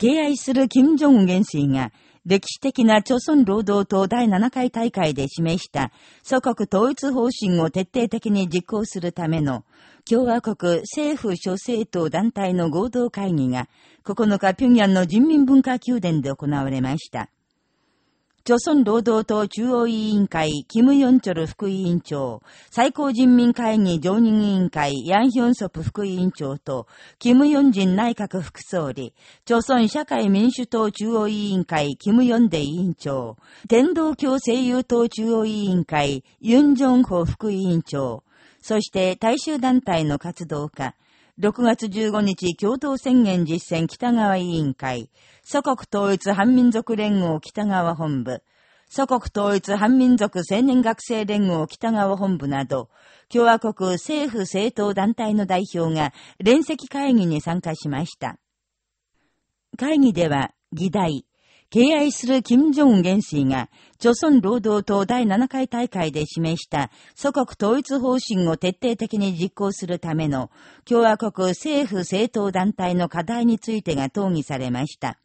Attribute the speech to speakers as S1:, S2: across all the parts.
S1: 敬愛する金正恩元帥が、歴史的な朝鮮労働党第7回大会で示した祖国統一方針を徹底的に実行するための共和国政府諸政党団体の合同会議が9日平壌の人民文化宮殿で行われました。朝鮮労働党中央委員会、キム・ヨンチョル副委員長、最高人民会議常任委員会、ヤンヒョンソプ副委員長と、キム・ヨンジン内閣副総理、朝鮮社会民主党中央委員会、キム・ヨンデ委員長、天道教声優党中央委員会、ユン・ジョンホ副委員長、そして大衆団体の活動家、6月15日共同宣言実践北側委員会、祖国統一反民族連合北側本部、祖国統一反民族青年学生連合北側本部など、共和国政府政党団体の代表が連席会議に参加しました。会議では、議題、敬愛する金正恩元帥が、朝鮮労働党第7回大会で示した祖国統一方針を徹底的に実行するための共和国政府政党団体の課題についてが討議されました。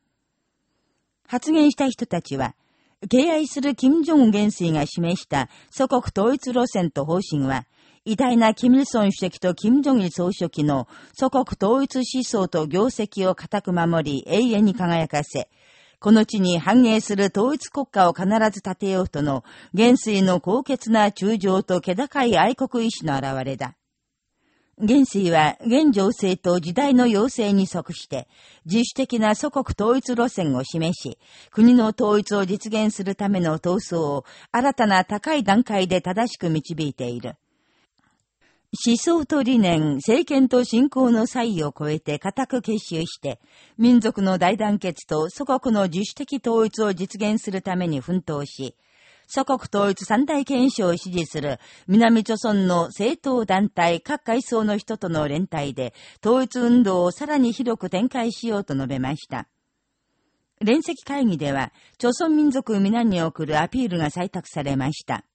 S1: 発言した人たちは、敬愛する金正恩元帥が示した祖国統一路線と方針は、偉大なキム・イルソン主席とキム・ジョギ総書記の祖国統一思想と業績を固く守り永遠に輝かせ、この地に繁栄する統一国家を必ず立てようとの元帥の高潔な中情と気高い愛国意志の表れだ。元帥は現情勢と時代の要請に即して自主的な祖国統一路線を示し、国の統一を実現するための闘争を新たな高い段階で正しく導いている。思想と理念、政権と信仰の差異を超えて固く結集して、民族の大団結と祖国の自主的統一を実現するために奮闘し、祖国統一三大憲章を支持する南朝村の政党団体各階層の人との連帯で統一運動をさらに広く展開しようと述べました。連席会議では、朝鮮民族皆に送るアピールが採択されました。